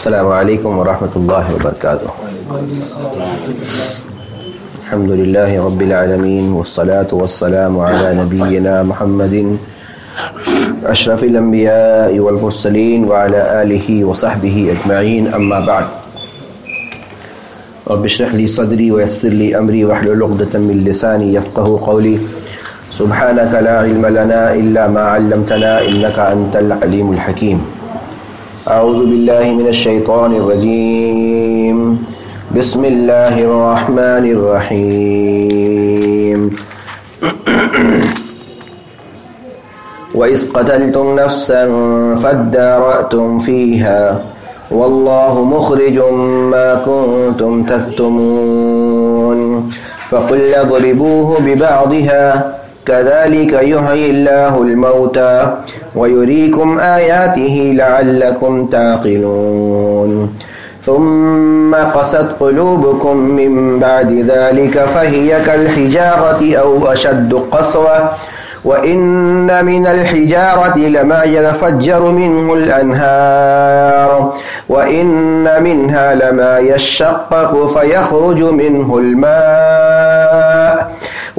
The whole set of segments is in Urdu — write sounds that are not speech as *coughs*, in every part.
السلام عليكم ورحمة الله وبركاته. الحمد لله رب العالمين والصلاة والسلام على نبينا محمد، أشرف الأنبياء والمرسلين وعلى آله وصحبه أجمعين، أما بعد. رب اشرح لي صدري ويسر لي أمري واحلل عقدة من لساني يفقه قولي. سبحانك لا علم لنا إلا ما علمتنا إنك أنت العليم الحكيم. أعوذ بالله من الشيطان الرجيم. بسم الله الرحمن الرحيم. *clears throat* وإذ قتلتم نفسا فادارأتم فيها والله مخرج ما كنتم تكتمون. فقل اضربوه ببعضها كذلك يحيي الله الموتى ويريكم آياته لعلكم تعقلون. ثم قست قلوبكم من بعد ذلك فهي كالحجارة أو أشد قسوة. وإن من الحجارة لما يتفجر منه الأنهار. وإن منها لما يشقق فيخرج منه الماء.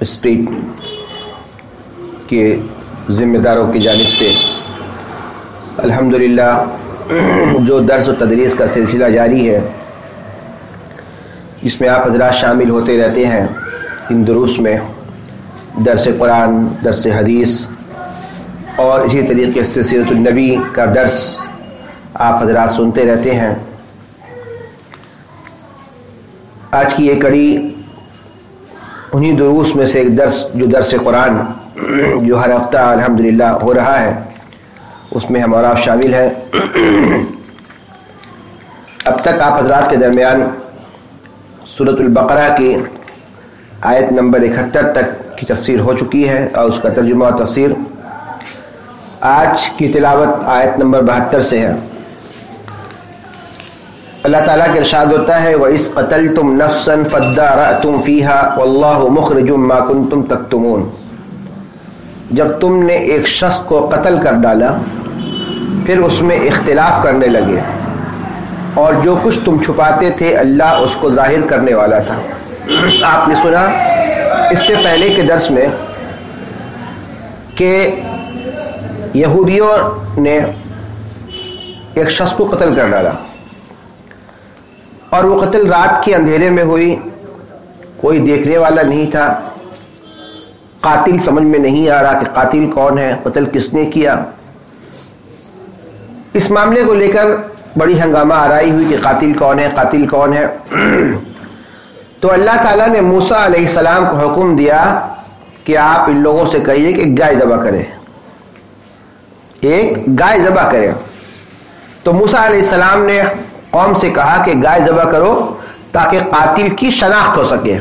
اسٹریٹ کے ذمہ داروں کی جانب سے الحمدللہ جو درس و تدریس کا سلسلہ جاری ہے جس میں آپ حضرات شامل ہوتے رہتے ہیں ان دروس میں، درس قرآن، درس حدیث اور اسی طریقے سے سیرت النبی کا درس آپ حضرات سنتے رہتے ہیں۔ آج کی یہ کڑی انہی دروس میں سے ایک درس، جو درس قرآن، جو ہر ہفتہ الحمدللہ ہو رہا ہے، اس میں ہمارا آپ شامل ہیں۔ اب تک آپ حضرات کے درمیان صورت البقرہ کی آیت نمبر اکہتر تک کی تفسیر ہو چکی ہے اور اس کا ترجمہ و تفسیر آج کی تلاوت آیت نمبر بہتر سے ہے۔ اللہ تعالیٰ کے ارشاد ہوتا ہے وہ اس قتل تم نفسن فدا تم فیحا اللہ مخرج ما کنتم تکتمون جب تم نے ایک شخص کو قتل کر ڈالا، پھر اس میں اختلاف کرنے لگے۔ اور جو کچھ تم چھپاتے تھے، اللہ اس کو ظاہر کرنے والا تھا۔ آپ نے سنا اس سے پہلے کے درس میں کہ یہودیوں نے ایک شخص کو قتل کر ڈالا۔ اور وہ قتل رات کے اندھیرے میں ہوئی۔ کوئی دیکھنے والا نہیں تھا۔ قاتل سمجھ میں نہیں آ رہا کہ قاتل کون ہے، قتل کس نے کیا۔ اس معاملے کو لے کر بڑی ہنگامہ آرائی ہوئی کہ قاتل کون ہے، قاتل کون ہے۔ تو اللہ تعالیٰ نے موسا علیہ السلام کو حکم دیا کہ آپ ان لوگوں سے کہیے کہ گائے ذبح کرے ایک گائے ذبح کرے تو موسا علیہ السلام نے قوم سے کہا کہ گائے ذبح کرو تاکہ قاتل کی شناخت ہو سکے۔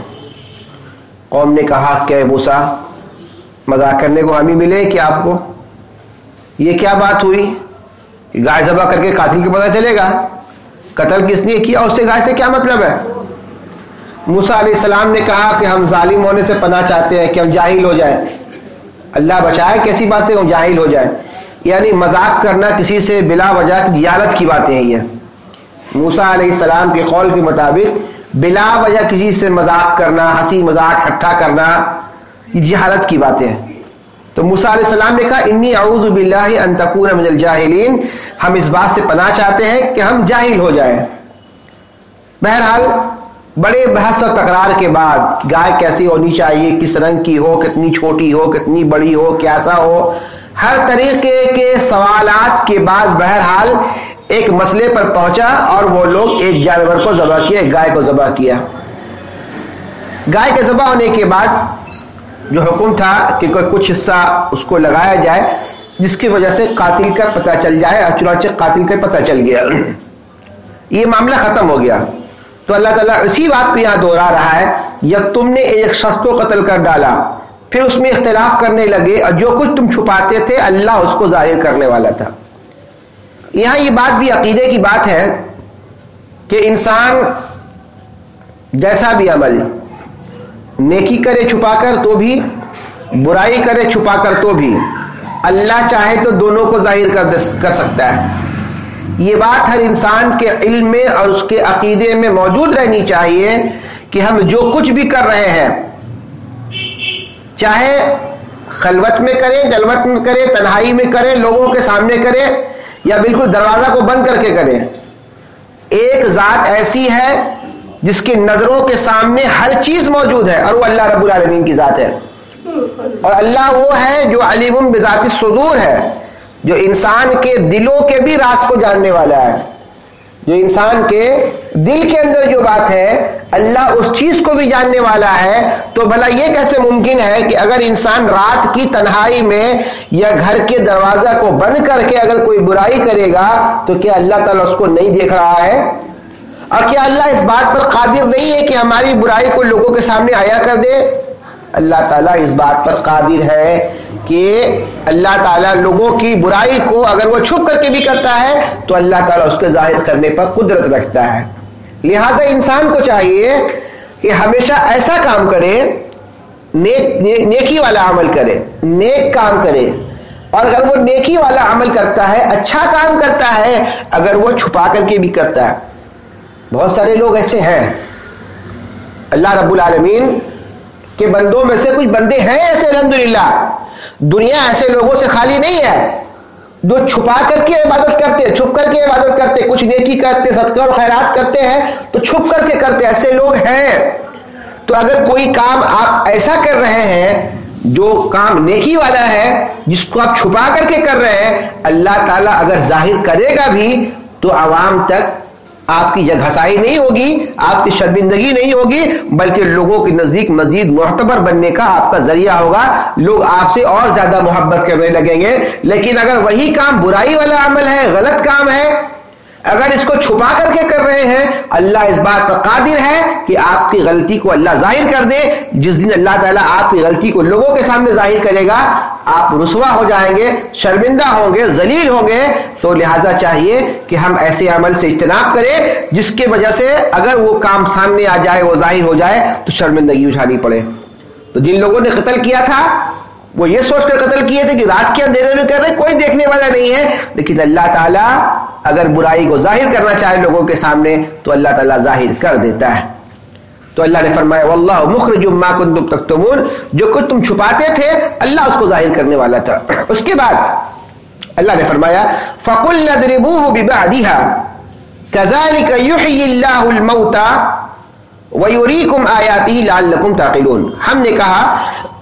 قوم نے کہا کہ موسا مذاق کرنے کو ہمیں ملے کہ آپ کو۔ یہ کیا بات ہوئی؟ گائے ذبح کر کے قاتل کو پتہ چلے گا۔ قتل کس نے کیا؟ اس سے گائے سے کیا مطلب ہے؟ موسا علیہ السلام نے کہا کہ ہم ظالم ہونے سے پناہ چاہتے ہیں کہ ہم جاہل ہو جائیں۔ اللہ بچائے کیسی بات سے ہم جاہل ہو جائیں۔ یعنی مذاق کرنا کسی سے بلا وجہ جہالت کی باتیں ہیں یہ۔ موسا علیہ السلام کے قول کے مطابق بلا وجہ کسی سے مذاق کرنا، ہنسی، مذاق، ٹھٹھا کرنا، یہ جہالت کی باتیں ہیں۔ تو موسا علیہ السلام نے کہا، انی اعوذ باللہ ان تکون من الجاہلین ہم اس بات سے پناہ چاہتے ہیں کہ ہم جاہل ہو جائیں۔ بہرحال، بڑے بحث اور تکرار کے بعد گائے کیسی ہونی چاہیے، کس رنگ کی ہو، کتنی چھوٹی ہو، کتنی بڑی ہو، کیسا ہو، ہر طریقے کے سوالات کے بعد بہرحال ایک مسئلے پر پہنچا اور وہ لوگ ایک جانور کو ذبح کیا ایک گائے کو ذبح کیا۔ گائے کے ذبح ہونے کے بعد جو حکم تھا کہ کوئی کچھ حصہ اس کو لگایا جائے، جس کی وجہ سے قاتل کا پتہ چل جائے اور چنانچہ قاتل کا پتہ چل گیا۔ یہ معاملہ ختم ہو گیا۔ تو اللہ تعالیٰ اسی بات کو یہاں دوہرا رہا ہے، جب تم نے ایک شخص کو قتل کر ڈالا، پھر اس میں اختلاف کرنے لگے اور جو کچھ تم چھپاتے تھے، اللہ اس کو ظاہر کرنے والا تھا۔ یہاں یہ بات بھی عقیدے کی بات ہے کہ انسان جیسا بھی عمل نیکی کرے چھپا کر تو بھی، برائی کرے چھپا کر تو بھی، اللہ چاہے تو دونوں کو ظاہر کر سکتا ہے۔ یہ بات ہر انسان کے علم میں اور اس کے عقیدے میں موجود رہنی چاہیے کہ ہم جو کچھ بھی کر رہے ہیں، چاہے خلوت میں کریں جلوت میں کریں، تنہائی میں کریں، لوگوں کے سامنے کریں یا بالکل دروازہ کو بند کر کے کریں۔ ایک ذات ایسی ہے جس کی نظروں کے سامنے ہر چیز موجود ہے اور وہ اللہ رب العالمین کی ذات ہے۔ اور اللہ وہ ہے جو علیم بذات صدور ہے، جو انسان کے دلوں کے بھی راز کو جاننے والا ہے۔ جو انسان کے دل کے اندر جو بات ہے، اللہ اس چیز کو بھی جاننے والا ہے، تو بھلا یہ کیسے ممکن ہے کہ اگر انسان رات کی تنہائی میں یا گھر کے دروازہ کو بند کر کے اگر کوئی برائی کرے گا، تو کیا اللہ تعالیٰ اس کو نہیں دیکھ رہا ہے؟ اور کیا اللہ اس بات پر قادر نہیں ہے کہ ہماری برائی کو لوگوں کے سامنے آیا کر دے؟ اللہ تعالیٰ اس بات پر قادر ہے۔ کہ اللہ تعالیٰ لوگوں کی برائی کو اگر وہ چھپ کر کے بھی کرتا ہے، تو اللہ تعالیٰ اس کے ظاہر کرنے پر قدرت رکھتا ہے۔ لہذا انسان کو چاہیے کہ ہمیشہ ایسا کام کرے، نیک، نیکی والا عمل کرے، نیک کام کرے۔ اور اگر وہ نیکی والا عمل کرتا ہے اچھا کام کرتا ہے، اگر وہ چھپا کر کے بھی کرتا ہے۔ بہت سارے لوگ ایسے ہیں۔ اللہ رب العالمین کے بندوں میں سے کچھ بندے ہیں ایسے، الحمدللہ۔ دنیا ایسے لوگوں سے خالی نہیں ہے جو چھپا کر کے عبادت کرتے چھپ کر کے عبادت کرتے کچھ نیکی کرتے صدقہ اور خیرات کرتے ہیں، تو چھپ کر کے کرتے ایسے لوگ ہیں۔ تو اگر کوئی کام آپ ایسا کر رہے ہیں جو کام نیکی والا ہے، جس کو آپ چھپا کر کے کر رہے ہیں، اللہ تعالیٰ اگر ظاہر کرے گا بھی، تو عوام تک آپ کی جگ نہیں ہوگی، آپ کی شرمندگی نہیں ہوگی، بلکہ لوگوں کے نزدیک مزید معتبر بننے کا آپ کا ذریعہ ہوگا۔ لوگ آپ سے اور زیادہ محبت کرنے لگیں گے۔ لیکن اگر وہی کام برائی والا عمل ہے، غلط کام ہے اگر اس کو چھپا کر کے کر رہے ہیں، اللہ اس بات پر قادر ہے کہ آپ کی غلطی کو اللہ ظاہر کر دے۔ جس دن اللہ تعالیٰ آپ کی غلطی کو لوگوں کے سامنے ظاہر کرے گا، آپ رسوا ہو جائیں گے، شرمندہ ہوں گے، ذلیل ہوں گے۔ تو لہٰذا چاہیے کہ ہم ایسے عمل سے اجتناب کریں، جس کی وجہ سے اگر وہ کام سامنے آ جائے، وہ ظاہر ہو جائے، تو شرمندگی اٹھانی پڑے۔ تو جن لوگوں نے قتل کیا تھا، وہ یہ سوچ کر قتل کیے تھے کہ رات کے اندھیرے میں کر رہے کوئی دیکھنے والا نہیں ہے۔ لیکن اللہ تعالیٰ اگر برائی کو ظاہر کرنا چاہے لوگوں کے سامنے، تو اللہ تعالیٰ ظاہر کر دیتا ہے۔ تو اللہ نے فرمایا، واللہ مخرج ما کنتم تکتمون۔ جو کچھ تم چھپاتے تھے، اللہ اس کو ظاہر کرنے والا تھا۔ اس کے بعد اللہ نے فرمایا، فقل نضربوه ببعدها۔ كذلك يحيي الله الموتى ويريكم آياته لعلكم تعقلون۔ ہم نے کہا،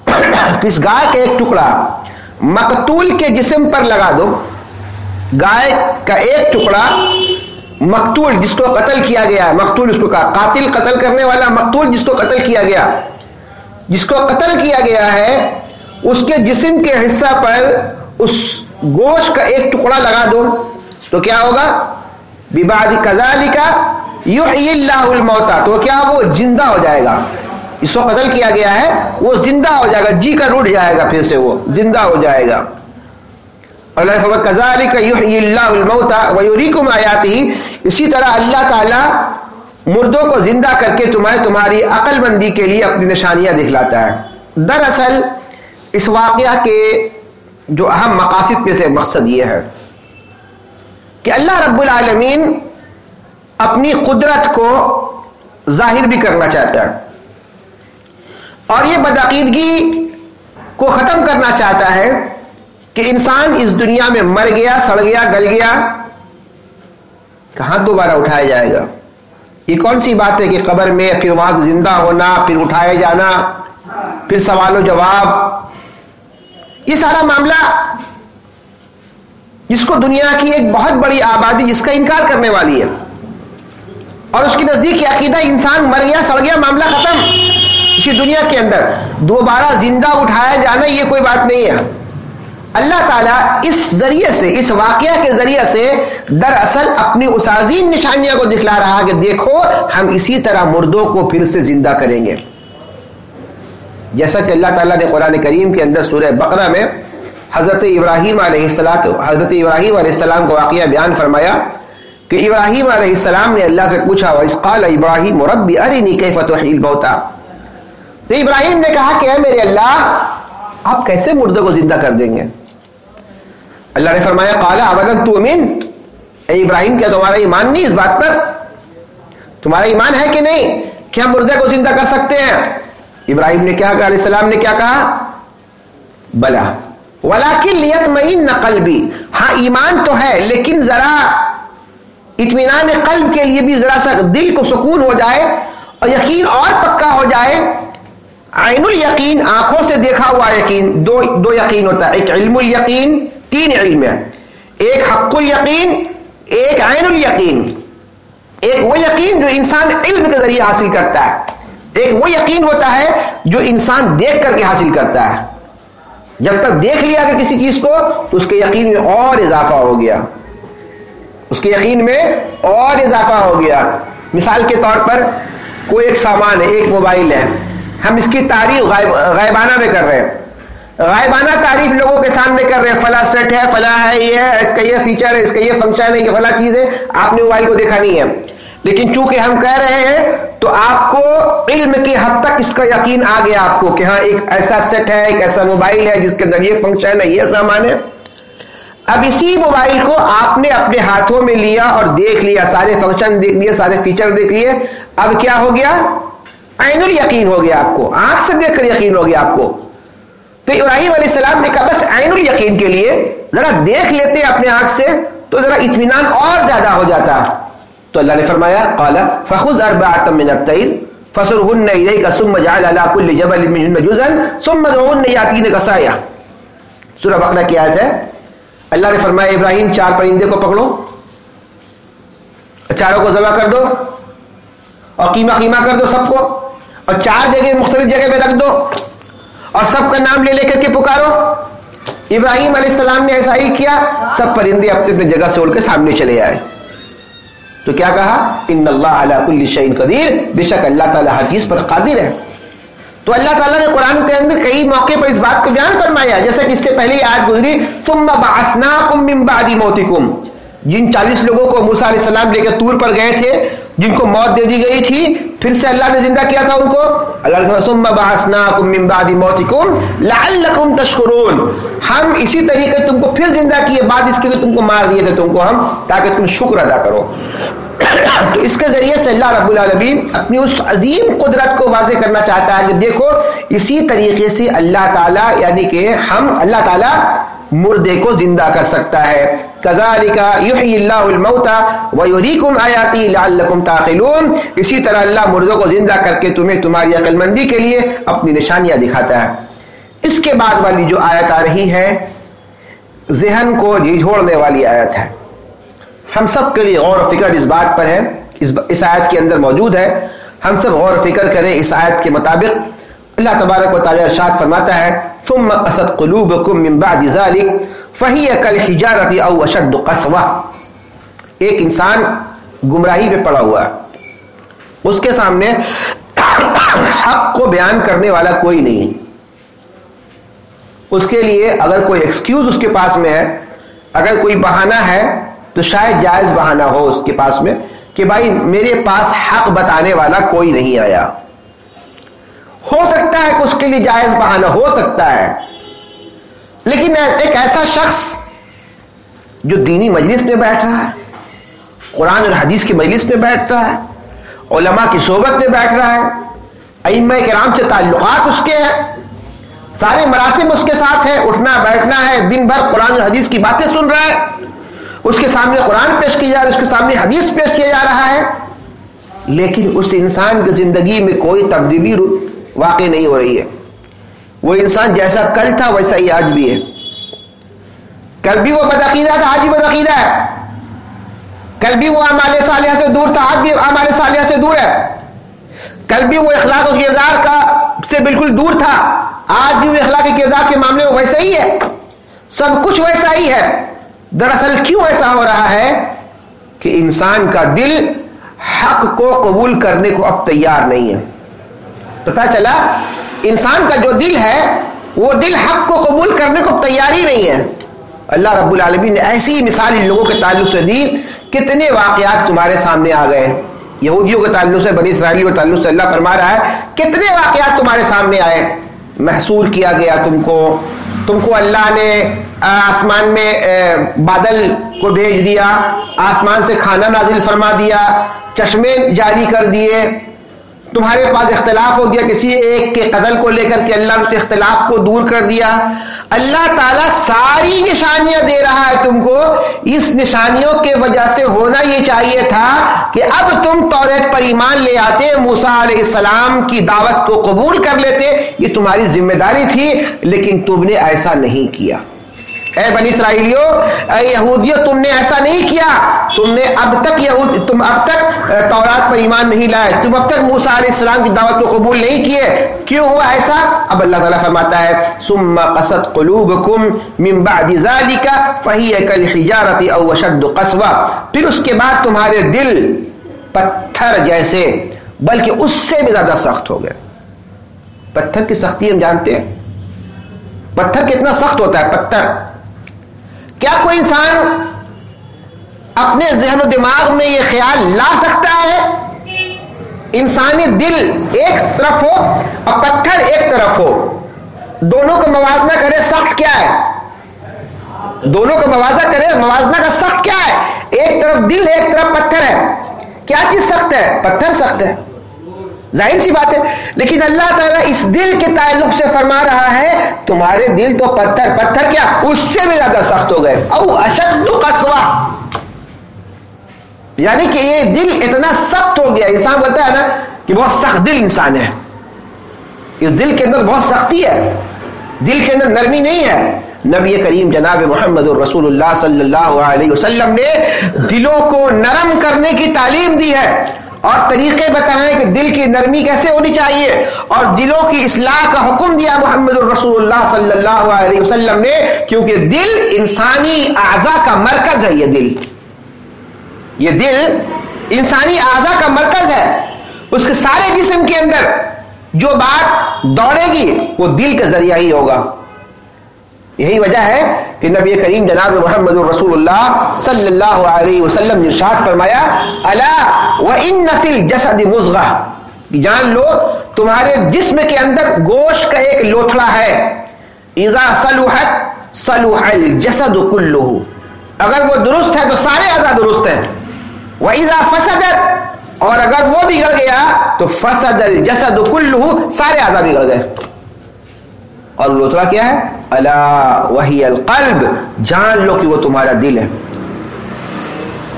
*clears throat* کس گائے کا ایک ٹکڑا مقتول کے جسم پر لگا دو۔ گائے کا ایک ٹکڑا مقتول جس کو قتل کیا گیا مقتول اس کو کہا، قاتل قتل کرنے والا مقتول جس کو قتل کیا گیا، جس کو قتل کیا گیا ہے، اس کے جسم کے حصہ پر اس گوشت کا ایک ٹکڑا لگا دو، تو کیا ہوگا؟ بباد کزالی کا یو اللہ الموتا تو کیا وہ زندہ ہو جائے گا؟ اس کو قتل کیا گیا ہے، وہ زندہ ہو جائے گا جی کا روٹ جائے گا پھر سے وہ، زندہ ہو جائے گا۔ اللہ کذالک یحیی اللہ اسی طرح اللہ تعالی مردوں کو زندہ کر کے تمہیں تمہاری عقل مندی کے لیے اپنی نشانیاں دکھلاتا ہے۔ دراصل اس واقعہ کے جو اہم مقاصد میں سے مقصد یہ ہے کہ اللہ رب العالمین اپنی قدرت کو ظاہر بھی کرنا چاہتا ہے اور یہ بدعقیدگی کو ختم کرنا چاہتا ہے۔ کہ انسان اس دنیا میں مر گیا، سڑ گیا، گل گیا، کہاں دوبارہ اٹھایا جائے گا؟ یہ کون سی بات ہے کہ قبر میں پھر وہاں سے زندہ ہونا، پھر اٹھائے جانا، پھر سوال و جواب؟ یہ سارا معاملہ جس کو دنیا کی ایک بہت بڑی آبادی، جس کا انکار کرنے والی ہے۔ اور اس کی نزدیک عقیدہ انسان مر گیا، سڑ گیا، معاملہ ختم۔ اسی دنیا کے اندر دوبارہ زندہ اٹھایا جانا، یہ کوئی بات نہیں ہے۔ اللہ تعالیٰ اس ذریعے سے، اس واقعہ کے ذریعے سے دراصل اپنی اس عظیم نشانیاں کو دکھلا رہا کہ دیکھو، ہم اسی طرح مردوں کو پھر سے زندہ کریں گے۔ جیسا کہ اللہ تعالیٰ نے قرآن کریم کے اندر سورہ بقرہ میں حضرت ابراہیم علیہ السلام، حضرت ابراہیم علیہ السلام کو واقعہ بیان فرمایا کہ ابراہیم علیہ السلام نے اللہ سے پوچھا قال ابراہیم ربی ارنی کیف تحیل بوتا تو ابراہیم نے کہا کہ اے میرے اللہ، آپ کیسے مردے کو زندہ کر دیں گے؟ اللہ نے فرمایا، قالا ابدا تو امین اے ابراہیم، کیا تمہارا ایمان نہیں اس بات پر؟ تمہارا ایمان ہے کہ نہیں؟ کہ ہم مردے کو زندہ کر سکتے ہیں؟ ابراہیم نے کیا کہا؟ علیہ السلام نے کیا کہا؟ بلا۔ ولاکن لیت مین نقل بھی ہاں ایمان تو ہے، لیکن ذرا اطمینان قلب کے لیے بھی ذرا سا دل کو سکون ہو جائے اور یقین اور پکا ہو جائے۔ عین الیقین، آنکھوں سے دیکھا ہوا یقین، دو دو یقین ہوتا ہے۔ ایک علم الیقین تین علم ہے۔ ایک حق الیقین، ایک عین الیقین۔ ایک وہ یقین جو انسان علم کے ذریعے حاصل کرتا ہے۔ ایک وہ یقین ہوتا ہے جو انسان دیکھ کر کے حاصل کرتا ہے۔ جب تک دیکھ لیا کہ کسی چیز کو، تو اس کے یقین میں اور اضافہ ہو گیا۔ اس کے یقین میں اور اضافہ ہو گیا۔ مثال کے طور پر کوئی ایک سامان ہے، ایک موبائل ہے۔ ہم اس کی تعریف غائبانہ میں کر رہے ہیں۔ غائبانہ تعریف لوگوں کے سامنے کر رہے ہیں، فلاں سیٹ ہے، فلاں ہے، یہ ہے، اس کا یہ فیچر ہے، اس کا یہ فنکشن ہے، یہ فلاں چیز ہے، آپ نے موبائل کو دیکھا نہیں ہے۔ لیکن چونکہ ہم کہہ رہے ہیں، تو آپ کو علم کی حد تک اس کا یقین آ گیا آپ کو کہ ہاں ایک ایسا سیٹ ہے، ایک ایسا موبائل ہے، جس کے ذریعے فنکشن ہے، یہ سامان ہے۔ اب اسی موبائل کو آپ نے اپنے ہاتھوں میں لیا اور دیکھ لیا، سارے فنکشن دیکھ لیے، سارے فیچر دیکھ لیے۔ اب کیا ہو گیا؟ عین یقین ہو گیا آپ کو، آنکھ سے دیکھ کر یقین ہو گیا آپ کو۔ تو ابراہیم علیہ السلام نے کہا، بس عین یقین کے لیے ذرا دیکھ لیتے اپنے آنکھ سے تو ذرا اطمینان اور زیادہ ہو جاتا۔ تو اللہ نے فرمایا، قال، فخذ اربعه من الطير فصرهن اليك ثم جعل على كل جبل منهن جزءا ثم ادعوهن ياتينك سايا سورہ بقرہ کی آیت ہے۔ اللہ نے فرمایا، ابراہیم، چار پرندے کو پکڑو۔ چاروں کو ذبح کر دو اور قیمہ قیمہ کر دو سب کو اور چار جگہ مختلف جگہ پہ رکھ دو۔ اور سب کا نام لے لے کر کے پکارو۔ ابراہیم علیہ السلام نے ایسا ہی کیا، سب پرندے اپنے اپنے جگہ سے اڑ کے سامنے چلے آئے۔ تو کیا کہا؟ ان اللہ علیہ کل شعین قدیر، بے شک اللہ تعالیٰ ہر چیز پر قادر ہے۔ تو اللہ تعالیٰ نے قرآن کے اندر کئی موقع پر اس بات کو بیان فرمایا جیسا کہ اس سے پہلے آج گزری، ثم بعثناکم من بعد موتکم۔ جن چالیس لوگوں کو موسیٰ علیہ السلام لے کے تور پر گئے تھے جن کو موت دے دی گئی تھی، پھر سے اللہ نے زندہ کیا تھا ان کو؟ اللہ من بعد موتکم تشکرون۔ ہم اسی طریقے تم کو پھر زندہ کیے، بعد اس کے تم کو مار دیے تھے تم کو ہم، تاکہ تم شکر ادا کرو۔ *coughs* تو اس کے ذریعے سے اللہ رب العالمین اپنی اس عظیم قدرت کو واضح کرنا چاہتا ہے کہ دیکھو، اسی طریقے سے اللہ تعالیٰ یعنی کہ ہم، اللہ تعالیٰ مردے کو زندہ کر سکتا ہے۔ یحیی اللہ الموت ویریکم آیاتی لعلکم تاخلون اسی طرح اللہ مردوں کو زندہ کر کے تمہیں تمہاری عقل مندی کے لیے اپنی نشانیاں دکھاتا ہے۔ اس کے بعد والی جو آیت آ رہی ہے ذہن کو جھوڑنے والی آیت ہے۔ ہم سب کے لیے غور و فکر اس بات پر ہے اس, اس آیت کے اندر موجود ہے۔ ہم سب غور و فکر کریں اس آیت کے مطابق۔ اللہ تبارک و تعالی ارشاد فرماتا ہے ثم قصد قلوبكم من بعد ذلك فهي كالحجاره او اشد قسوه ایک انسان گمراہی پہ پڑا ہوا ہے۔ اس کے سامنے حق کو بیان کرنے والا کوئی نہیں اس کے لیے اگر کوئی ایکسکیوز اس کے پاس میں ہے، اگر کوئی بہانہ ہے، تو شاید جائز بہانہ ہو اس کے پاس میں کہ بھائی میرے پاس حق بتانے والا کوئی نہیں آیا۔ ہو سکتا ہے کہ اس کے لیے جائز بہانہ ہو سکتا ہے۔ لیکن ایک ایسا شخص جو دینی مجلس میں بیٹھ رہا ہے، قرآن اور حدیث کی مجلس میں بیٹھ رہا ہے، علماء کی صحبت میں بیٹھ رہا ہے، ائمہ کرام سے تعلقات اس کے ہیں، سارے مراسم اس کے ساتھ ہیں، اٹھنا، بیٹھنا ہے، دن بھر قرآن اور حدیث کی باتیں سن رہا ہے، اس کے سامنے قرآن پیش کیا جا رہا ہے، اس کے سامنے حدیث پیش کیا جا رہا ہے، لیکن اس انسان کی زندگی میں کوئی تبدیلی واقع نہیں ہو رہی ہے۔ وہ انسان جیسا کل تھا ویسا ہی آج بھی ہے۔ کل بھی وہ بدعقیدہ تھا، آج بھی بدعقیدہ ہے۔ کل بھی وہ امال صالحہ سے دور تھا، آج بھی امال صالحہ سے دور ہے۔ کل بھی وہ اخلاق و کردار کا سے بالکل دور تھا، آج بھی وہ اخلاق کردار کے معاملے میں ویسا ہی ہے۔ سب کچھ ویسا ہی ہے۔ دراصل کیوں ایسا ہو رہا ہے کہ انسان کا دل حق کو قبول کرنے کو اب تیار نہیں ہے؟ پتا چلا انسان کا جو دل ہے، وہ دل حق کو قبول کرنے کو تیار ہی نہیں ہے۔ اللہ رب العالمین نے ایسی مثال ان لوگوں کے تعلق سے دی، کتنے واقعات تمہارے سامنے آ گئے۔ یہودیوں کے تعلق سے، بنی اسرائیلیوں کے تعلق سے اللہ فرما رہا ہے، کتنے واقعات تمہارے سامنے آئے۔ محصور کیا گیا تم کو۔ تم کو اللہ نے آسمان میں بادل کو بھیج دیا، آسمان سے کھانا نازل فرما دیا، چشمے جاری کر دیے۔ تمہارے پاس اختلاف ہو گیا، کسی ایک کے قتل کو لے کر کے اللہ نے اس اختلاف کو دور کر دیا۔ اللہ تعالیٰ ساری نشانیاں دے رہا ہے تم کو۔ اس نشانیوں کے وجہ سے ہونا یہ چاہیے تھا کہ اب تم توریت پر ایمان لے آتے موسا علیہ السلام کی دعوت کو قبول کر لیتے۔ یہ تمہاری ذمہ داری تھی، لیکن تم نے ایسا نہیں کیا۔ اے بنی اسرائیلیو، اے یہودیو، تم نے ایسا نہیں کیا۔ تم نے اب تک یہود، تم اب تک تورات پر ایمان نہیں لائے۔ تم اب تک موسیٰ علیہ السلام کی دعوت کو قبول نہیں کیے۔ کیوں ہوا ایسا؟ اب اللہ تعالیٰ فرماتا ہے، ثم قصد قلوبکم من بعد ذالک فہی کالحجارت او شد قصوہ پھر اس کے بعد تمہارے دل پتھر جیسے، بلکہ اس سے بھی زیادہ سخت ہو گئے۔ پتھر کی سختی ہم جانتے ہیں؟ پتھر کتنا سخت ہوتا ہے؟ پتھر۔ کیا کوئی انسان اپنے ذہن و دماغ میں یہ خیال لا سکتا ہے؟ انسانی دل ایک طرف ہو اور پتھر ایک طرف ہو۔ دونوں کا موازنہ کرے سخت کیا ہے؟ دونوں کا موازنہ کرے موازنہ کا سخت کیا ہے؟ ایک طرف دل، ایک طرف پتھر ہے۔ کیا چیز سخت ہے؟ پتھر سخت ہے۔ ظاہر سی بات ہے۔ لیکن اللہ تعالیٰ اس دل کے تعلق سے فرما رہا ہے، تمہارے دل تو پتھر پتھر کیا؟ اس سے بھی زیادہ سخت ہو گئے۔ او اشد قصوہ یعنی کہ یہ دل اتنا سخت ہو گیا۔ انسان بولتا ہے نا کہ بہت سخت دل انسان ہے۔ اس دل کے اندر بہت سختی ہے۔ دل کے اندر نرمی نہیں ہے۔ نبی کریم جناب محمد الرسول اللہ صلی اللہ علیہ وسلم نے دلوں کو نرم کرنے کی تعلیم دی ہے۔ اور طریقے بتائیں کہ دل کی نرمی کیسے ہونی چاہیے اور دلوں کی اصلاح کا حکم دیا محمد الرسول اللہ صلی اللہ علیہ وسلم نے، کیونکہ دل انسانی اعضا کا مرکز ہے یہ دل۔ یہ دل انسانی اعضا کا مرکز ہے۔ اس کے سارے جسم کے اندر جو بات دوڑے گی، وہ دل کے ذریعہ ہی ہوگا۔ یہی وجہ ہے کہ نبی کریم جناب محمد رسول اللہ صلی اللہ علیہ وسلم نے شاد فرمایا اللہ و ان نفل جسد مزغہ جان لو، تمہارے جسم کے اندر گوشت کا ایک لوتھڑا ہے۔ اذا صلحت صلح الجسد کلہ اگر وہ درست ہے تو سارے اعضاء درست ہیں۔ وہ اذا فسدت، اور اگر وہ بگڑ گیا تو فسد الجسد کلہ سارے اعضاء بگڑ گئے۔ اور لوتھڑا کیا ہے؟ اللہ وہی القلب، جان لو کہ وہ تمہارا دل ہے۔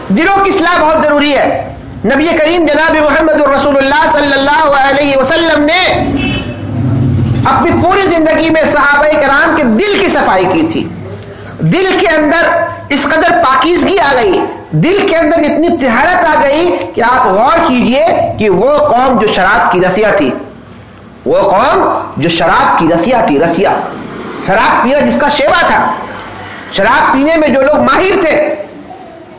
دلوں کی اصلاح بہت ضروری ہے۔ نبی کریم جناب محمد الرسول اللہ صلی اللہ علیہ وسلم نے اپنی پوری زندگی میں صحابہ کرام کے دل کی صفائی کی تھی۔ دل کے اندر اس قدر پاکیزگی آ گئی۔ دل کے اندر اتنی تہارت آ گئی کہ آپ غور کیجیے کہ وہ قوم جو شراب کی رسیا تھی وہ قوم جو شراب کی رسیا تھی رسیا شراب پینا جس کا شیوا تھا۔ شراب پینے میں جو لوگ ماہر تھے،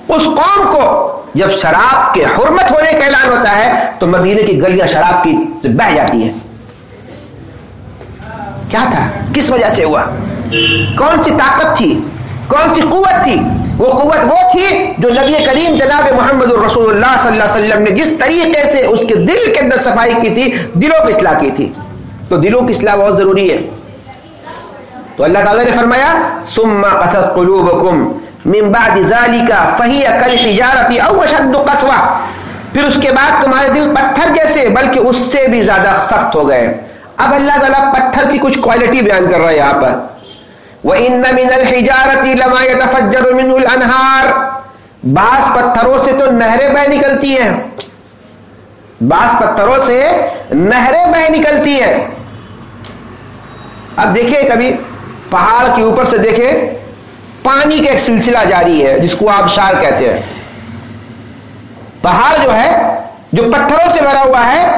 اس قوم کو جب شراب کے حرمت ہونے کا اعلان ہوتا ہے، تو مدینے کی گلیاں شراب کی سے بہ جاتی ہیں۔ کیا تھا؟ کس وجہ سے ہوا؟ کون سی طاقت تھی؟ کون سی قوت تھی؟ وہ قوت وہ تھی جو نبی کریم جناب محمد الرسول اللہ صلی اللہ علیہ وسلم نے جس طریقے سے اس کے دل کے اندر صفائی کی تھی، دلوں کی اصلاح کی تھی۔ تو دلوں کی اصلاح بہت ضروری ہے۔ تو اللہ تعالیٰ نے فرمایا، ثم قصد قلوبکم من بعد ذالک فہی کل او شد قصوہ۔ پھر اس کے بعد تمہارے دل پتھر جیسے، بلکہ اس سے بھی زیادہ سخت ہو گئے۔ اب اللہ تعالیٰ پتھر کی کچھ کوالٹی بیان کر رہا ہے یہاں پر۔ وَإِنَّ مِنَ الْحِجَارَةِ لَمَا يَتَفَجَّرُ مِنْهُ الْأَنْهَارِ۔ بعض پتھروں سے تو نہریں بہ نکلتی ہیں۔ بعض پتھروں سے نہریں بہ نکلتی ہیں۔ اب دیکھیں کبھی پہاڑ کے اوپر سے دیکھیں، پانی کا ایک سلسلہ جاری ہے، جس کو آپ شار کہتے ہیں۔ پہاڑ جو ہے، جو پتھروں سے بھرا ہوا ہے،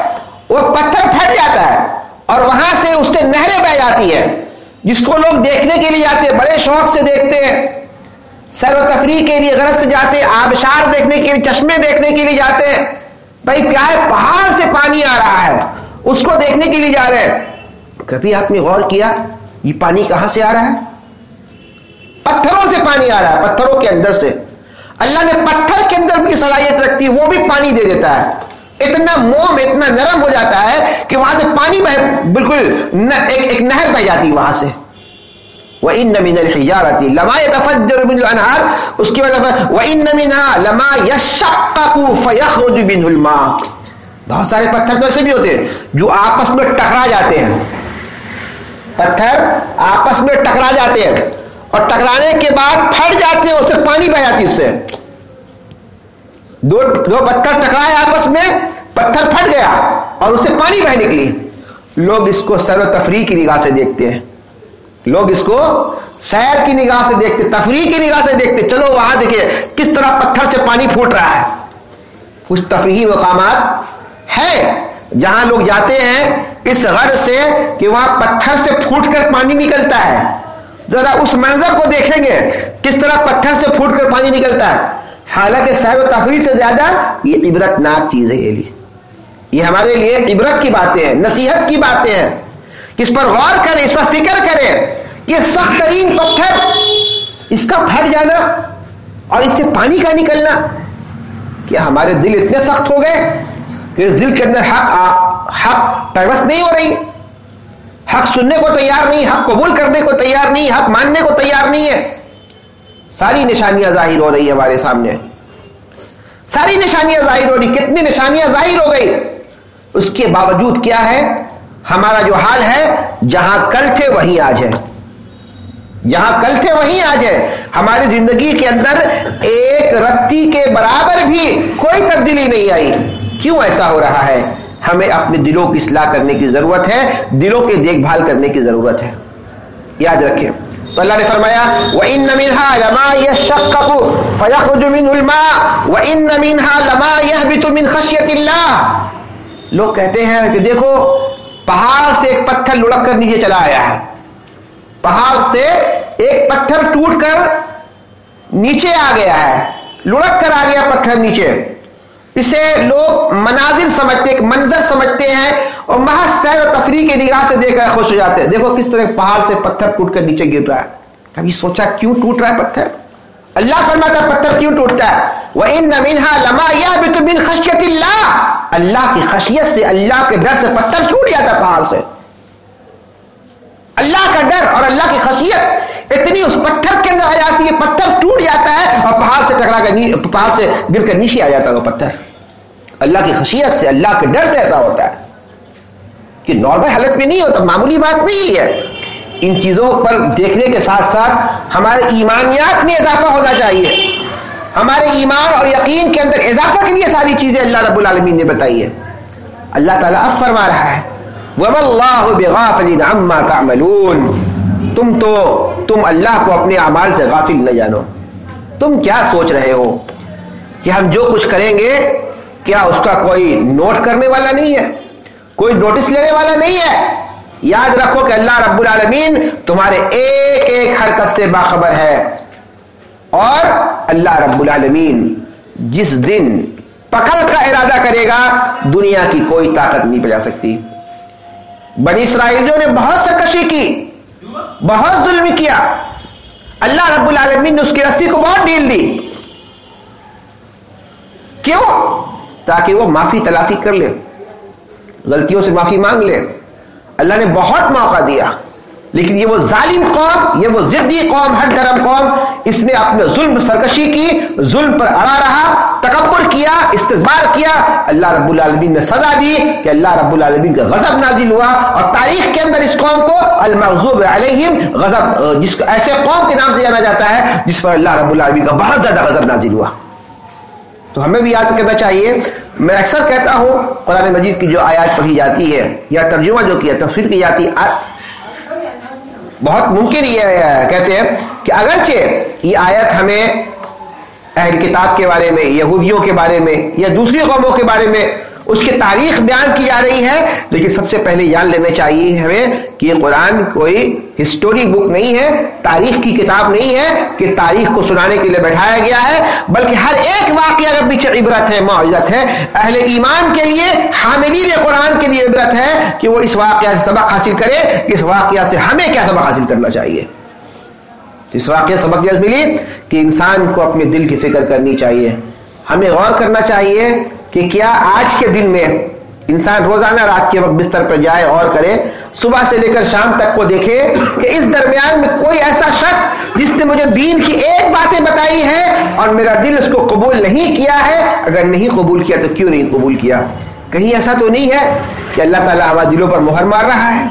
وہ پتھر پھٹ جاتا ہے اور وہاں سے اس سے نہریں بہ جاتی ہے جس کو لوگ دیکھنے کے لیے جاتے ہیں، بڑے شوق سے دیکھتے ہیں۔ سیر و تفریح کے لیے غرض سے جاتے ہیں، آبشار دیکھنے کے لیے، چشمے دیکھنے کے لیے جاتے ہیں۔ بھائی، کیا ہے؟ پہاڑ سے پانی آ رہا ہے۔ اس کو دیکھنے کے لیے جا رہے ہیں۔ کبھی آپ نے غور کیا، یہ پانی کہاں سے آ رہا ہے؟ پتھروں سے پانی آ رہا ہے، پتھروں کے اندر سے۔ اللہ نے پتھر کے اندر بھی صلاحیت رکھتی ہے وہ بھی پانی دے دیتا ہے۔ اتنا موم اتنا نرم ہو جاتا ہے کہ وہاں سے پانی بہ بالکل ایک, ایک نہر بہ جاتی وہاں سے۔ وَإِنَّ مِنَ الْحِجَارَةِ لَمَا يَتَفَجَّرُ مِنْ الْأَنْهَارِ۔ اس کی وجہ وَإِنَّ مِنْهَا لَمَا يَشَّقَّقُ فَيَخْرُجُ مِنْهُ الْمَاءِ۔ بہت سارے پتھر تو ایسے بھی ہوتے ہیں جو آپس میں ٹکرا جاتے ہیں۔ پتھر آپس میں ٹکرا جاتے ہیں اور ٹکرانے کے بعد پھٹ جاتے ہیں اسے پانی بہ جاتی اس سے۔ دو دو پتھر ٹکرائے آپس میں، پتھر پھٹ گیا اور اسے پانی بہ نکلی۔ لوگ اس کو سر و تفریح کی نگاہ سے دیکھتے ہیں۔ لوگ اس کو سیر کی نگاہ سے دیکھتے، تفریح کی نگاہ سے دیکھتے۔ چلو وہاں دیکھیں کس طرح پتھر سے پانی پھوٹ رہا ہے۔ کچھ تفریحی مقامات ہے جہاں لوگ جاتے ہیں اس غرض سے کہ وہاں پتھر سے پھوٹ کر پانی نکلتا ہے۔ ذرا اس منظر کو دیکھیں گے، کس طرح پتھر سے پھوٹ کر پانی نکلتا ہے۔ حالانکہ سیر و تفریح سے زیادہ یہ عبرت ناک چیز ہے یہ لیے۔ یہ ہمارے لیے عبرت کی باتیں ہیں، نصیحت کی باتیں ہیں۔ اس پر غور کریں، اس پر فکر کریں کہ سخت ترین پتھر، اس کا پھٹ جانا اور اس سے پانی کا نکلنا کیا ہمارے دل اتنے سخت ہو گئے کہ اس دل کے اندر حق حق پیوست نہیں ہو رہی۔ حق سننے کو تیار نہیں، حق قبول کرنے کو تیار نہیں، حق ماننے کو تیار نہیں ہے۔ ساری نشانیاں ظاہر ہو رہی ہے ہمارے سامنے۔ ساری نشانیاں ظاہر ہو رہی، کتنی نشانیاں ظاہر ہو گئی؟ اس کے باوجود کیا ہے؟ ہمارا جو حال ہے، جہاں کل تھے وہیں آج ہے۔ جہاں کل تھے وہیں آج ہے۔ ہماری زندگی کے اندر ایک رتی کے برابر بھی کوئی تبدیلی نہیں آئی۔ کیوں ایسا ہو رہا ہے؟ ہمیں اپنے دلوں کی اصلاح کرنے کی ضرورت ہے، دلوں کی دیکھ بھال کرنے کی ضرورت ہے۔ یاد رکھیں۔ تو اللہ نے فرمایا، وَإِنَّ مِنْهَا لَمَا يَشَّقَّقُ فَيَخْرُجُ مِنْهُ الْمَاءُ وَإِنَّ مِنْهَا لَمَا يَهْبِتُ مِنْ خَشْيَةِ اللَّهِ لوگ کہتے ہیں کہ دیکھو، پہاڑ سے ایک پتھر لڑک کر نیچے چلا آیا ہے۔ پہاڑ سے ایک پتھر ٹوٹ کر نیچے آ گیا ہے۔ لڑک کر آ گیا پتھر نیچے۔ اسے لوگ مناظر سمجھتے منظر سمجھتے ہیں اور محض سیر و تفریح کی نگاہ سے دیکھ کر خوش ہو جاتے ہیں۔ دیکھو کس طرح پہاڑ سے پتھر ٹوٹ کر نیچے گر رہا ہے۔ کبھی سوچا کیوں ٹوٹ رہا ہے پتھر؟ اللہ فرماتا ہے، پتھر کیوں ٹوٹتا ہے؟ وَإِنَّ مِنْهَا لَمَا يَعْبِتُ مِنْ خَشْيَةِ اللَّهِ۔ اللہ کی خشیت سے، اللہ کے ڈر سے پتھر چھوٹ جاتا ہے پہاڑ سے۔ اللہ کا ڈر اور اللہ کی خشیت۔ اتنی اس پتھر کے اندر آ جاتی ہے، پتھر ٹوٹ جاتا ہے اور پہاڑ سے ٹکرا کر پہاڑ سے گر کر نیچے آ جاتا ہے وہ پتھر۔ اللہ کی خشیت سے، اللہ کے ڈر سے ایسا ہوتا ہے کہ نارمل حالت میں نہیں ہوتا، معمولی بات نہیں ہے۔ ان چیزوں پر دیکھنے کے ساتھ ساتھ ہمارے ایمانیات میں اضافہ ہونا چاہیے۔ ہمارے ایمان اور یقین کے اندر اضافہ کے لیے ساری چیزیں اللہ رب العالمین نے بتائی ہے اللہ تعالیٰ اب فرما رہا ہے، وَمَا اللَّهُ بِغَافِلٍ عَمَّا تَعْمَلُونَ۔ تم تو تم اللہ کو اپنے اعمال سے غافل نہ جانو۔ تم کیا سوچ رہے ہو کہ ہم جو کچھ کریں گے، کیا اس کا کوئی نوٹ کرنے والا نہیں ہے؟ کوئی نوٹس لینے والا نہیں ہے؟ یاد رکھو کہ اللہ رب العالمین تمہارے ایک ایک حرکت سے باخبر ہے۔ اور اللہ رب العالمین جس دن پکڑ کا ارادہ کرے گا، دنیا کی کوئی طاقت نہیں پجا سکتی۔ بنی اسرائیلیوں نے بہت سرکشی کی۔ بہت ظلم کیا۔ اللہ رب العالمین نے اس کی رسی کو بہت ڈھیل دی۔ کیوں؟ تاکہ وہ معافی تلافی کر لے، غلطیوں سے معافی مانگ لے۔ اللہ نے بہت موقع دیا۔ لیکن یہ وہ ظالم قوم، یہ وہ ضدی قوم ہٹ گرم قوم، اس نے اپنے ظلم سرکشی کی، ظلم پر اڑا رہا، تکبر کیا استقبال کیا، اللہ رب العالمین نے سزا دی کہ اللہ رب العالمین کا غضب نازل ہوا اور تاریخ کے اندر اس قوم کو المغضوب علیہم غضب، جس کو ایسے قوم کے نام سے جانا جاتا ہے جس پر اللہ رب العالمین کا بہت زیادہ غضب نازل ہوا۔ تو ہمیں بھی یاد کرنا چاہیے، میں اکثر کہتا ہوں، قرآن مجید کی جو آیات پڑھی جاتی ہے یا ترجمہ جو کیا، تفسیر کی جاتی ہے بہت ممکن یہ کہتے ہیں کہ اگرچہ یہ آیت ہمیں اہل کتاب کے بارے میں، یہودیوں کے بارے میں یا دوسری قوموں کے بارے میں اس کی تاریخ بیان کی جا رہی ہے، لیکن سب سے پہلے جان لینا چاہیے ہمیں کہ یہ قرآن کوئی ہسٹوری بک نہیں ہے، تاریخ کی کتاب نہیں ہے کہ تاریخ کو سنانے کے لیے بیٹھایا گیا ہے، بلکہ ہر ایک واقعہ کا پیچھے عبرت ہے معذت ہے۔ اہل ایمان کے لیے، حاملین قرآن کے لیے عبرت ہے کہ وہ اس واقعہ سے سبق حاصل کرے کہ اس واقعہ سے ہمیں کیا سبق حاصل کرنا چاہیے۔ اس واقعہ سبق یہ ملی کہ انسان کو اپنے دل کی فکر کرنی چاہیے۔ ہمیں غور کرنا چاہیے کہ کیا آج کے دن میں انسان روزانہ رات کے وقت بستر پر جائے اور کرے، صبح سے لے کر شام تک کو دیکھے کہ اس درمیان میں کوئی ایسا شخص جس نے مجھے دین کی ایک باتیں بتائی ہے اور میرا دل اس کو قبول نہیں کیا ہے۔ اگر نہیں قبول کیا تو کیوں نہیں قبول کیا؟ کہیں ایسا تو نہیں ہے کہ اللہ تعالیٰ ہمارے دلوں پر مہر مار رہا ہے؟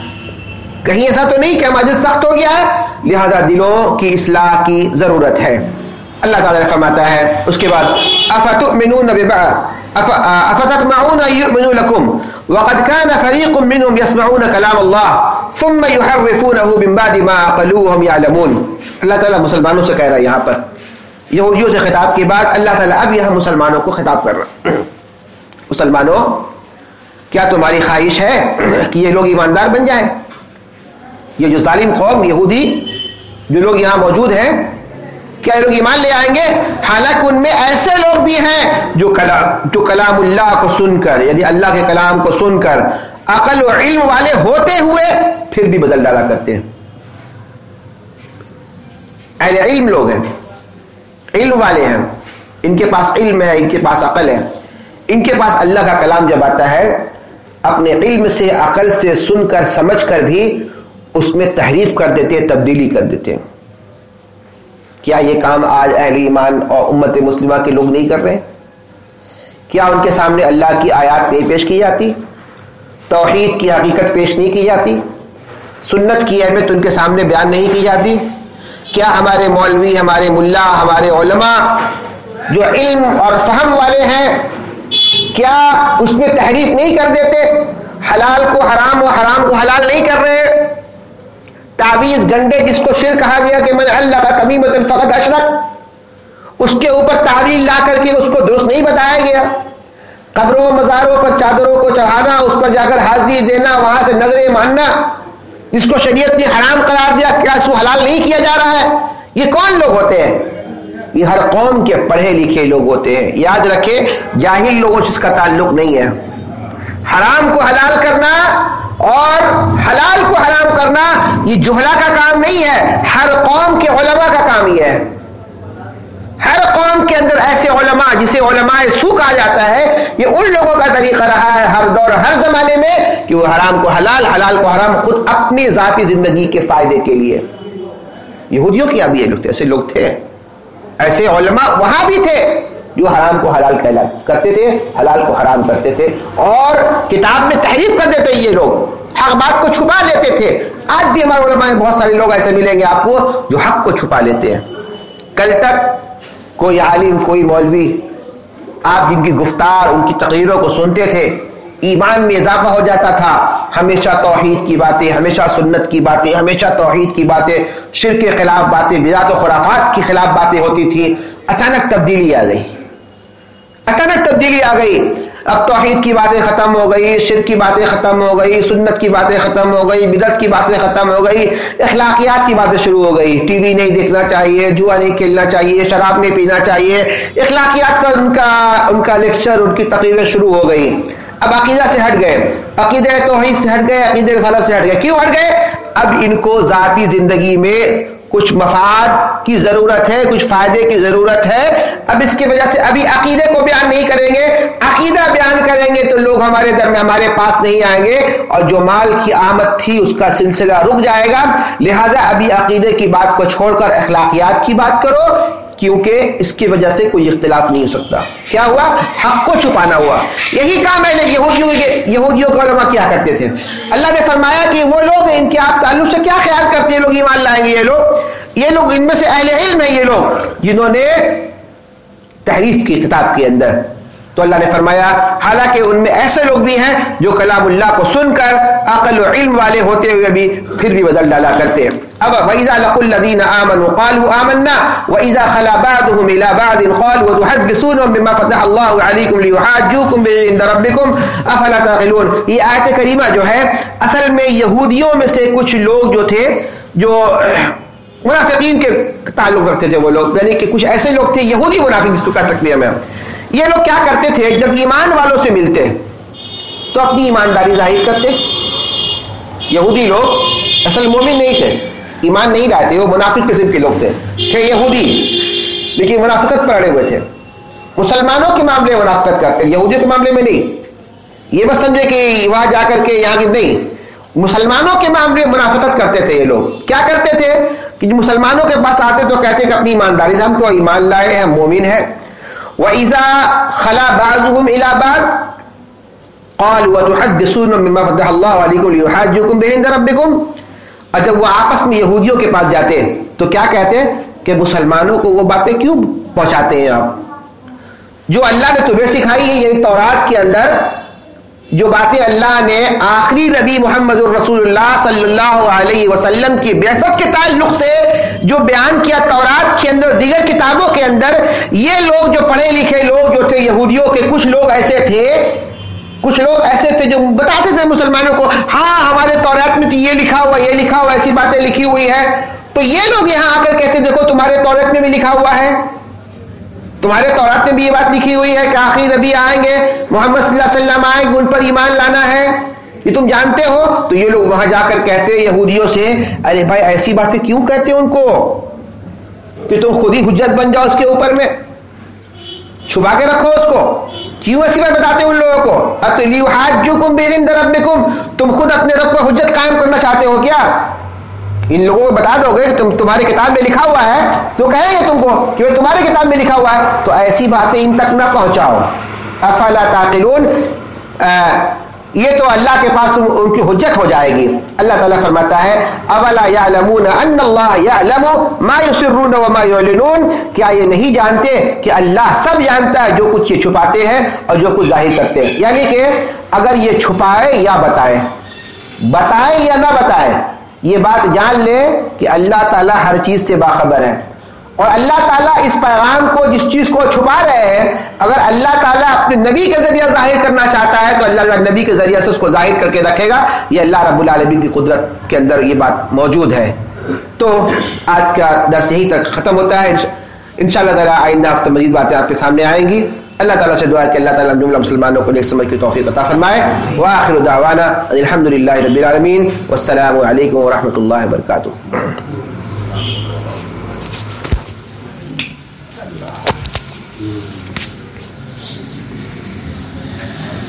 کہیں ایسا تو نہیں کہ ہمارا دل سخت ہو گیا ہے؟ لہذا دلوں کی اصلاح کی ضرورت ہے۔ اللہ تعالیٰ فرماتا ہے، اس کے بعد افتؤمنون افتطمعون ان يؤمنوا لكم؟ وقد كان فريق منهم يسمعون كلام الله، ثم يحرفونه من بعد ما عقلوه هم يعلمون. اللہ تعالیٰ مسلمانوں سے کہہ رہا ہے یہاں پر، یہودیوں سے خطاب کے بعد اللہ تعالیٰ اب یہاں مسلمانوں کو خطاب کر رہا مسلمانوں، کیا تمہاری خواہش ہے کہ یہ لوگ ایماندار بن جائیں؟ یہ جو ظالم قوم، یہودی، جو لوگ یہاں موجود ہیں کیا لوگ ایمان لے آئیں گے؟ حالانکہ ان میں ایسے لوگ بھی ہیں جو کلام جو کلام اللہ کو سن کر یعنی اللہ کے کلام کو سن کر عقل و علم والے ہوتے ہوئے پھر بھی بدل ڈالا کرتے ہیں۔ اہل علم لوگ ہیں، علم والے ہیں۔ ان کے پاس علم ہے، ان کے پاس عقل ہے۔ ان کے پاس اللہ کا کلام جب آتا ہے، اپنے علم سے، عقل سے سن کر، سمجھ کر بھی اس میں تحریف کر دیتے ہیں تبدیلی کر دیتے ہیں۔ کیا یہ کام آج اہل ایمان اور امت مسلمہ کے لوگ نہیں کر رہے؟ کیا ان کے سامنے اللہ کی آیات نہیں پیش کی جاتی؟ توحید کی حقیقت پیش نہیں کی جاتی؟ سنت کی اہمیت ان کے سامنے بیان نہیں کی جاتی؟ کیا ہمارے مولوی، ہمارے ملا، ہمارے علماء جو علم اور فہم والے ہیں، کیا اس میں تحریف نہیں کر دیتے؟ حلال کو حرام و حرام کو حلال نہیں کر رہے؟ تعویز گنڈے جس کو شر کہا گیا کہ میں اللہ کا تمیم فقط اشرک، اس کے اوپر تعویل لا کر کے اس کو درست نہیں بتایا گیا۔ قبروں، مزاروں پر چادروں کو چڑھانا، اس پر جا کر حاضری دینا، وہاں سے نظریں ماننا، جس کو شریعت نے حرام قرار دیا، کیا سو حلال نہیں کیا جا رہا ہے؟ یہ کون لوگ ہوتے ہیں؟ یہ ہر قوم کے پڑھے لکھے لوگ ہوتے ہیں۔ یاد رکھے جاہل لوگوں سے اس کا تعلق نہیں ہے۔ حرام کو حلال کرنا اور حلال کو حرام کرنا یہ جہلا کا کام نہیں ہے، ہر قوم کے علماء کا کام یہ ہے۔ ہر قوم کے اندر ایسے علماء جسے علماء سو کہا جاتا ہے، یہ ان لوگوں کا طریقہ رہا ہے ہر دور ہر زمانے میں کہ وہ حرام کو حلال حلال کو حرام خود اپنی ذاتی زندگی کے فائدے کے لیے۔ یہودیوں کی ابھی ایسے لوگ تھے۔ ایسے علماء وہاں بھی تھے جو حرام کو حلال کہلا، کرتے تھے، حلال کو حرام کرتے تھے۔ اور کتاب میں تحریف کر دیتے یہ لوگ۔ حق بات کو چھپا لیتے تھے۔ آج بھی ہمارے علماء میں بہت سارے لوگ ایسے ملیں گے آپ کو جو حق کو چھپا لیتے ہیں۔ کل تک کوئی عالم، کوئی مولوی آپ جن کی گفتار، ان کی تقریروں کو سنتے تھے، ایمان میں اضافہ ہو جاتا تھا۔ ہمیشہ توحید کی باتیں، ہمیشہ سنت کی باتیں، ہمیشہ توحید کی باتیں شر کے خلاف باتیں بذات و خرافات کی خلاف باتیں ہوتی تھی اچانک تبدیلی آ گئی۔ اچانک تبدیلی آ گئی۔ اب توحید کی باتیں ختم ہو گئی، شرک کی باتیں ختم ہو گئی، سنت کی باتیں ختم ہو گئی بدت کی باتیں ختم ہو گئی، اخلاقیات کی باتیں شروع ہو گئی۔ ٹی وی نہیں دیکھنا چاہیے، جوا نہیں کھیلنا چاہیے، شراب نہیں پینا چاہیے۔ اخلاقیات پر ان کا ان کا لیکچر ان کی تقریریں شروع ہو گئی۔ اب عقیدہ سے ہٹ گئے۔ عقیدہ توحید سے ہٹ گئے، عقیدہ رسالت سے ہٹ گئے۔ کیوں ہٹ گئے؟ اب ان کو ذاتی زندگی میں کچھ مفاد کی ضرورت ہے، کچھ فائدے کی ضرورت ہے۔ اب اس کی وجہ سے ابھی عقیدے کو بیان نہیں کریں گے۔ عقیدہ بیان کریں گے تو لوگ ہمارے در میں ہمارے پاس نہیں آئیں گے۔ اور جو مال کی آمد تھی، اس کا سلسلہ رک جائے گا۔ لہذا ابھی عقیدے کی بات کو چھوڑ کر اخلاقیات کی بات کرو۔ کیونکہ اس کی وجہ سے کوئی اختلاف نہیں ہو سکتا۔ کیا ہوا؟ حق کو چھپانا ہوا۔ یہی کام ہے یہودیوں کے یہودیوں کے علماء کیا کرتے تھے؟ اللہ نے فرمایا کہ وہ لوگ ان کے آپ تعلق سے کیا خیال کرتے ہیں؟ لوگ ایمان لائیں گے یہ لوگ۔ یہ لوگ ان میں سے اہل علم ہیں، یہ لوگ۔ جنہوں نے تحریف کی، کتاب کے اندر۔ تو اللہ نے فرمایا، حالانکہ ان میں ایسے لوگ بھی ہیں جو کلام اللہ کو سن کر عقل و علم والے ہوتے ہوئے بھی پھر بھی بدل ڈالا کرتے ہیں۔ اب وَإِذَا لَقُوا الَّذِينَ آمَنُوا قَالُوا آمَنَّا وَإِذَا خَلَا بَعْضُهُمْ إِلَى بَعْضٍ قَالُوا وَتُحَدِّثُونَهُم بِمَا فَتَحَ اللَّهُ عَلَيْكُمْ لِيُحَاجُّوكُم بِهِ عِندَ رَبِّكُمْ أَفَلَا تَعْقِلُونَ؟ یہ آیت کریمہ جو ہے، اصل میں یہودیوں میں سے کچھ لوگ جو تھے، جو منافقین کے تعلق رکھتے تھے وہ لوگ یعنی کہ کچھ ایسے لوگ تھے، یہودی منافق جس کو کہہ سکتے ہیں ہمیں یہ لوگ کیا کرتے تھے؟ جب ایمان والوں سے ملتے، تو اپنی ایمانداری ظاہر کرتے۔ یہودی لوگ اصل مومن نہیں تھے، ایمان نہیں لائے تھے، وہ منافق قسم کے لوگ تھے۔ تھے یہودی، لیکن منافقت پر اڑے ہوئے تھے۔ مسلمانوں کے معاملے منافقت کرتے، یہودیوں کے معاملے میں نہیں۔ یہ بس سمجھے کہ وہاں جا کر کے یہاں نہیں۔ مسلمانوں کے معاملے منافقت کرتے تھے یہ لوگ۔ کیا کرتے تھے؟ کہ مسلمانوں کے پاس آتے تو کہتے کہ اپنی ایمانداری سے ہم تو ایمان لائے ہیں مومن ہے وَإِذَا خَلَا بَعْضُهُمْ إِلَى بَعْضٍ قَالُوا وَتُحَدِّثُونَ مِمَّا فَتَحَ اللَّهُ عَلَيْكُمْ لِيُحَاجُّوكُم بِهِ عِندَ رَبِّكُمْ۔ اور جب وہ آپس میں یہودیوں کے پاس جاتے ہیں، تو کیا کہتے ہیں؟ کہ مسلمانوں کو وہ باتیں کیوں پہنچاتے ہیں آپ؟ جو اللہ نے تمہیں سکھائی ہے یعنی تورات کے اندر، جو باتیں اللہ نے آخری نبی محمد الرسول اللہ صلی اللہ علیہ وسلم کی بیست کے تعلق سے جو بیان کیا تورات کے اندر، دیگر کتابوں کے اندر، یہ لوگ جو پڑھے لکھے لوگ جو تھے، یہودیوں کے کچھ لوگ ایسے تھے، کچھ لوگ ایسے تھے جو بتاتے تھے مسلمانوں کو ہاں ہمارے تورات میں تو یہ لکھا ہوا، یہ لکھا ہوا، ایسی باتیں لکھی ہوئی ہے تو یہ لوگ یہاں آ کر کہتے دیکھو، تمہارے تورات میں بھی لکھا ہوا ہے۔ تمہارے تورات میں بھی یہ بات لکھی ہوئی ہے کہ آخری نبی آئیں گے، محمد صلی اللہ علیہ وسلم آئیں گے، ان پر ایمان لانا ہے۔ یہ تم جانتے ہو؟ تو یہ لوگ وہاں جا کر کہتے ہیں یہودیوں سے، ارے بھائی ایسی باتیں کیوں کہتے ہیں ان کو؟ کہ تم خود ہی حجت بن جاؤ اس کے اوپر میں۔ چھپا کے رکھو اس کو۔ کیوں ایسی بات بتاتے ان لوگوں کو؟ اتلیو حاج جو ربکم۔ تم خود اپنے رب پر حجت قائم کرنا چاہتے ہو کیا؟ ان لوگوں کو بتا دو گے کہ تم تمہاری کتاب میں لکھا ہوا ہے۔ تو کہیں گے تم کو کہ تمہاری کتاب میں لکھا ہوا ہے؟ تو ایسی باتیں ان تک نہ پہنچاؤ۔ افلا تعقلون؟ یہ تو اللہ کے پاس تم ان کی حجت ہو جائے گی۔ اللہ تعالیٰ فرماتا ہے اولا یعلمون ان اللہ یعلم ما یسرون وما یعلنون؟ کیا یہ نہیں جانتے کہ اللہ سب جانتا ہے جو کچھ یہ چھپاتے ہیں اور جو کچھ ظاہر کرتے ہیں؟ یعنی کہ اگر یہ چھپائے یا بتائے۔ بتائے یا نہ بتائے، یہ بات جان لے کہ اللہ تعالیٰ ہر چیز سے باخبر ہے۔ اور اللہ تعالیٰ اس پیغام کو، جس چیز کو چھپا رہے ہیں، اگر اللہ تعالیٰ اپنے نبی کے ذریعہ ظاہر کرنا چاہتا ہے، تو اللہ نبی کے ذریعہ سے اس کو ظاہر کر کے رکھے گا۔ یہ اللہ رب العالمین کی قدرت کے اندر یہ بات موجود ہے۔ تو آج کا درس یہی تک ختم ہوتا ہے۔ ان شاء اللہ تعالیٰ آئندہ ہفتے مزید باتیں آپ کے سامنے آئیں گی۔ اللہ تعالیٰ سے دعا کہ اللہ تعالیٰ جملہ مسلمانوں کو نیک سمجھ کی توفیق عطا فرمائے۔ وآخر دعوانا الحمد للہ رب العالمین۔ والسلام علیکم ورحمۃ اللہ وبرکاتہ۔